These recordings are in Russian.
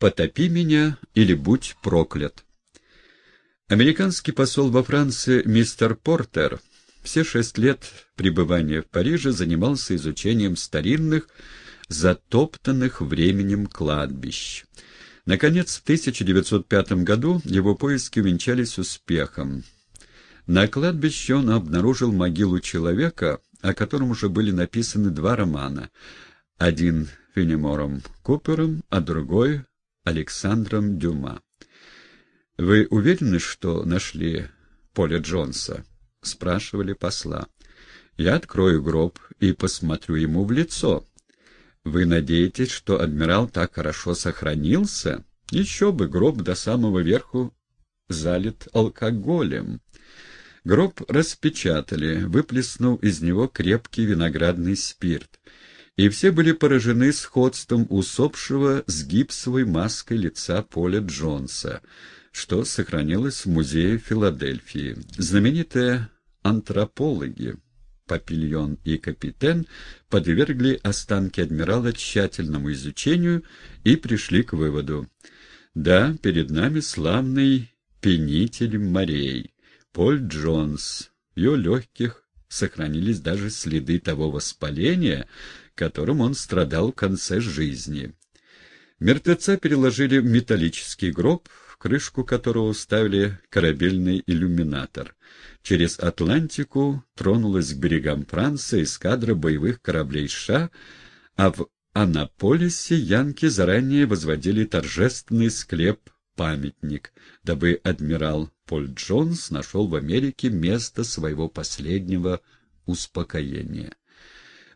«Потопи меня или будь проклят». Американский посол во Франции мистер Портер все шесть лет пребывания в Париже занимался изучением старинных, затоптанных временем кладбищ. Наконец, в 1905 году его поиски венчались успехом. На кладбище он обнаружил могилу человека, о котором уже были написаны два романа. Один Фенемором Купером, а другой Александром Дюма. «Вы уверены, что нашли Поля Джонса?» — спрашивали посла. «Я открою гроб и посмотрю ему в лицо». «Вы надеетесь, что адмирал так хорошо сохранился?» «Еще бы, гроб до самого верху залит алкоголем». Гроб распечатали, выплеснув из него крепкий виноградный спирт, и все были поражены сходством усопшего с гипсовой маской лица Поля Джонса, что сохранилось в музее Филадельфии. Знаменитые антропологи Папильон и Капитен подвергли останки адмирала тщательному изучению и пришли к выводу. Да, перед нами славный пенитель морей. Поль Джонс. В ее легких сохранились даже следы того воспаления, которым он страдал в конце жизни. Мертвеца переложили в металлический гроб, в крышку которого ставили корабельный иллюминатор. Через Атлантику тронулась к берегам Франции эскадра боевых кораблей США, а в Анаполисе янки заранее возводили торжественный склеп-памятник, дабы адмирал Поль Джонс нашел в Америке место своего последнего успокоения.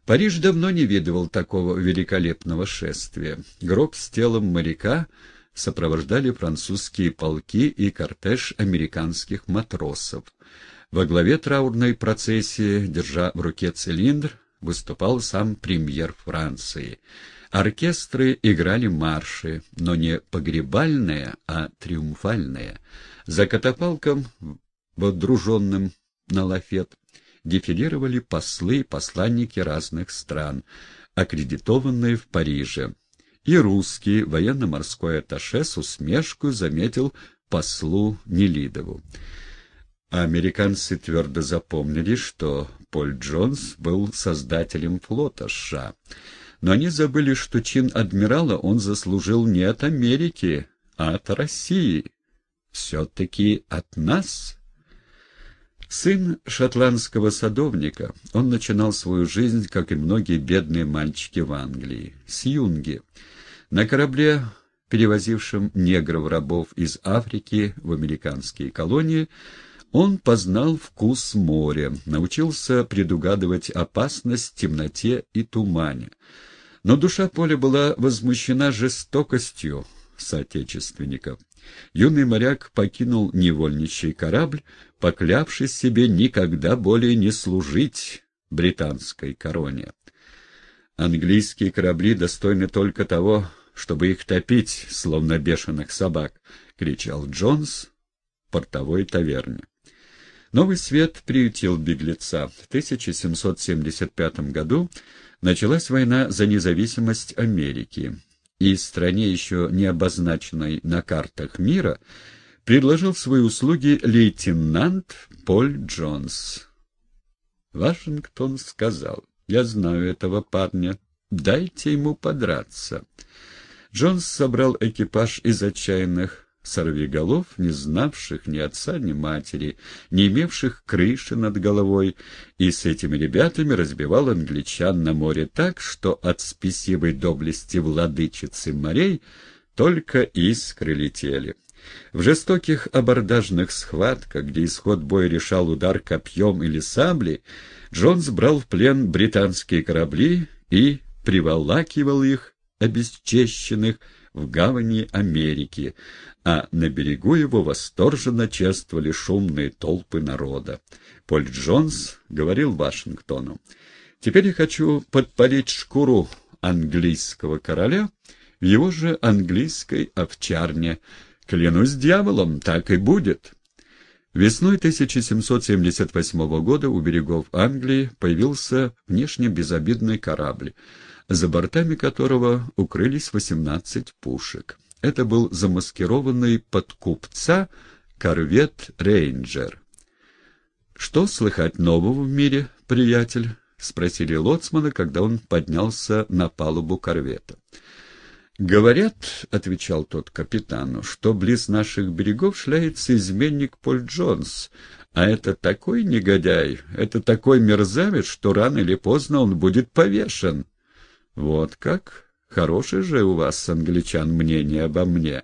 Париж давно не видывал такого великолепного шествия. Гроб с телом моряка сопровождали французские полки и кортеж американских матросов. Во главе траурной процессии, держа в руке цилиндр, выступал сам премьер Франции. Оркестры играли марши, но не погребальные, а триумфальные. За катафалком, водруженным на лафет, дефилировали послы и посланники разных стран, аккредитованные в Париже. И русский военно-морской атташе с усмешкой заметил послу Нелидову. Американцы твердо запомнили, что Поль Джонс был создателем флота США. Но они забыли, что чин адмирала он заслужил не от Америки, а от России. Все-таки от нас. Сын шотландского садовника, он начинал свою жизнь, как и многие бедные мальчики в Англии, с юнги. На корабле, перевозившем негров-рабов из Африки в американские колонии, он познал вкус моря, научился предугадывать опасность в темноте и тумане. Но душа Поля была возмущена жестокостью соотечественников. Юный моряк покинул невольничий корабль, поклявшись себе никогда более не служить британской короне. Английские корабли достойны только того, чтобы их топить, словно бешеных собак, — кричал Джонс в портовой таверне. Новый свет приютил беглеца. В 1775 году началась война за независимость Америки, и стране, еще не обозначенной на картах мира, предложил свои услуги лейтенант Поль Джонс. Вашингтон сказал, «Я знаю этого парня, дайте ему подраться». Джонс собрал экипаж из отчаянных сорвиголов, не знавших ни отца, ни матери, не имевших крыши над головой, и с этими ребятами разбивал англичан на море так, что от спесивой доблести владычицы морей только искры летели. В жестоких абордажных схватках, где исход боя решал удар копьем или саблей, Джонс брал в плен британские корабли и приволакивал их, обесчещенных, в гавани Америки, а на берегу его восторженно чествовали шумные толпы народа. Поль Джонс говорил Вашингтону, «Теперь я хочу подпалить шкуру английского короля в его же английской овчарне. Клянусь дьяволом, так и будет». Весной 1778 года у берегов Англии появился внешне безобидный корабль, за бортами которого укрылись 18 пушек. Это был замаскированный под купца корвет «Рейнджер». «Что слыхать нового в мире, приятель?» — спросили лоцмана, когда он поднялся на палубу корвета. «Говорят, — отвечал тот капитану, — что близ наших берегов шляется изменник Поль Джонс, а это такой негодяй, это такой мерзавец, что рано или поздно он будет повешен». «Вот как? Хорошее же у вас, англичан, мнение обо мне.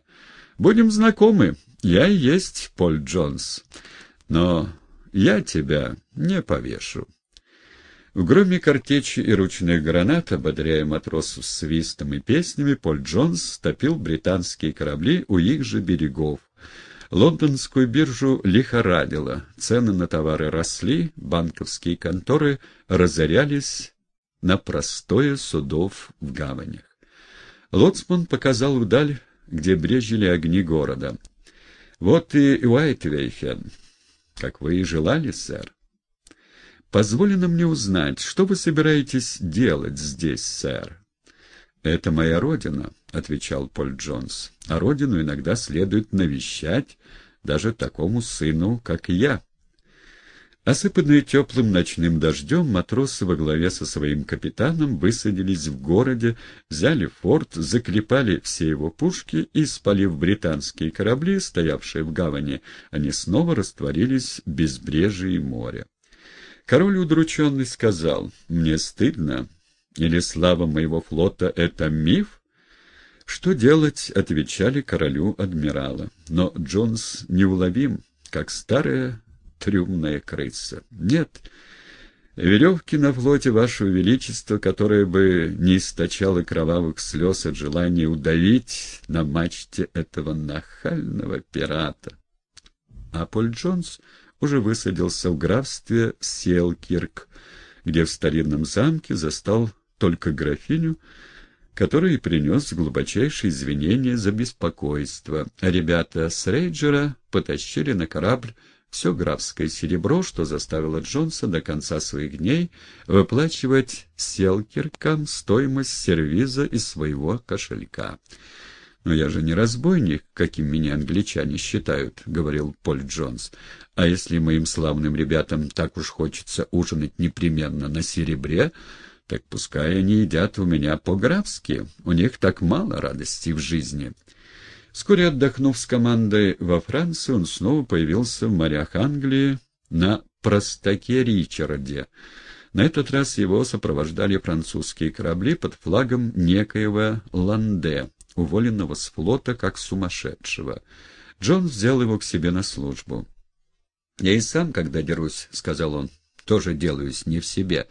Будем знакомы, я и есть Поль Джонс, но я тебя не повешу». В громе картечи и ручных гранат, ободряя матросов свистом и песнями, Поль Джонс топил британские корабли у их же берегов. Лондонскую биржу лихорадило, цены на товары росли, банковские конторы разорялись на простое судов в гаванях. Лоцман показал вдаль, где брежили огни города. «Вот и Уайтвейхен, как вы и желали, сэр». «Позволено мне узнать, что вы собираетесь делать здесь, сэр?» «Это моя родина», — отвечал Поль Джонс. «А родину иногда следует навещать даже такому сыну, как я». Осыпанные теплым ночным дождем, матросы во главе со своим капитаном высадились в городе, взяли форт, заклепали все его пушки и, спалив британские корабли, стоявшие в гавани, они снова растворились в безбрежии моря. Король удрученный сказал, «Мне стыдно. Или слава моего флота — это миф?» «Что делать?» — отвечали королю адмирала. Но Джонс неуловим, как старая трюмная крыса. «Нет, веревки на флоте, Вашего Величества, которое бы не источало кровавых слез от желания удавить на мачте этого нахального пирата». А Поль Джонс уже высадился в графстве Селкирк, где в старинном замке застал только графиню, который принес глубочайшие извинения за беспокойство, ребята с Рейджера потащили на корабль все графское серебро, что заставило Джонса до конца своих дней выплачивать селкиркам стоимость сервиза из своего кошелька. «Но я же не разбойник, каким меня англичане считают», — говорил Поль Джонс. «А если моим славным ребятам так уж хочется ужинать непременно на серебре, так пускай они едят у меня по-графски. У них так мало радости в жизни». Вскоре отдохнув с командой во Франции, он снова появился в морях Англии на простаке Ричарде. На этот раз его сопровождали французские корабли под флагом некоего Ланде, уволенного с флота как сумасшедшего. Джон взял его к себе на службу. «Я и сам, когда дерусь, — сказал он, — тоже делаюсь не в себе.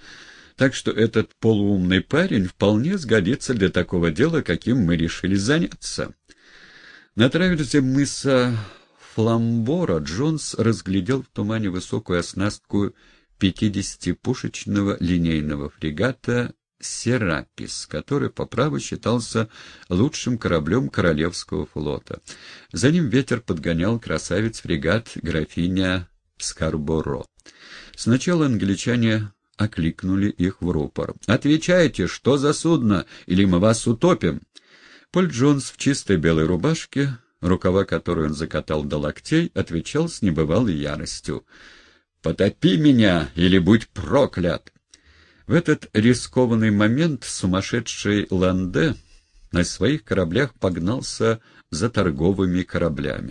Так что этот полуумный парень вполне сгодится для такого дела, каким мы решили заняться». На траверзе мыса Фламбора Джонс разглядел в тумане высокую оснастку 50-пушечного линейного фрегата «Серапис», который по праву считался лучшим кораблем Королевского флота. За ним ветер подгонял красавец-фрегат графиня Скарборо. Сначала англичане окликнули их в рупор. «Отвечайте, что за судно, или мы вас утопим?» Поль Джонс в чистой белой рубашке, рукава которой он закатал до локтей, отвечал с небывалой яростью. «Потопи меня, или будь проклят!» В этот рискованный момент сумасшедший Ланде на своих кораблях погнался за торговыми кораблями.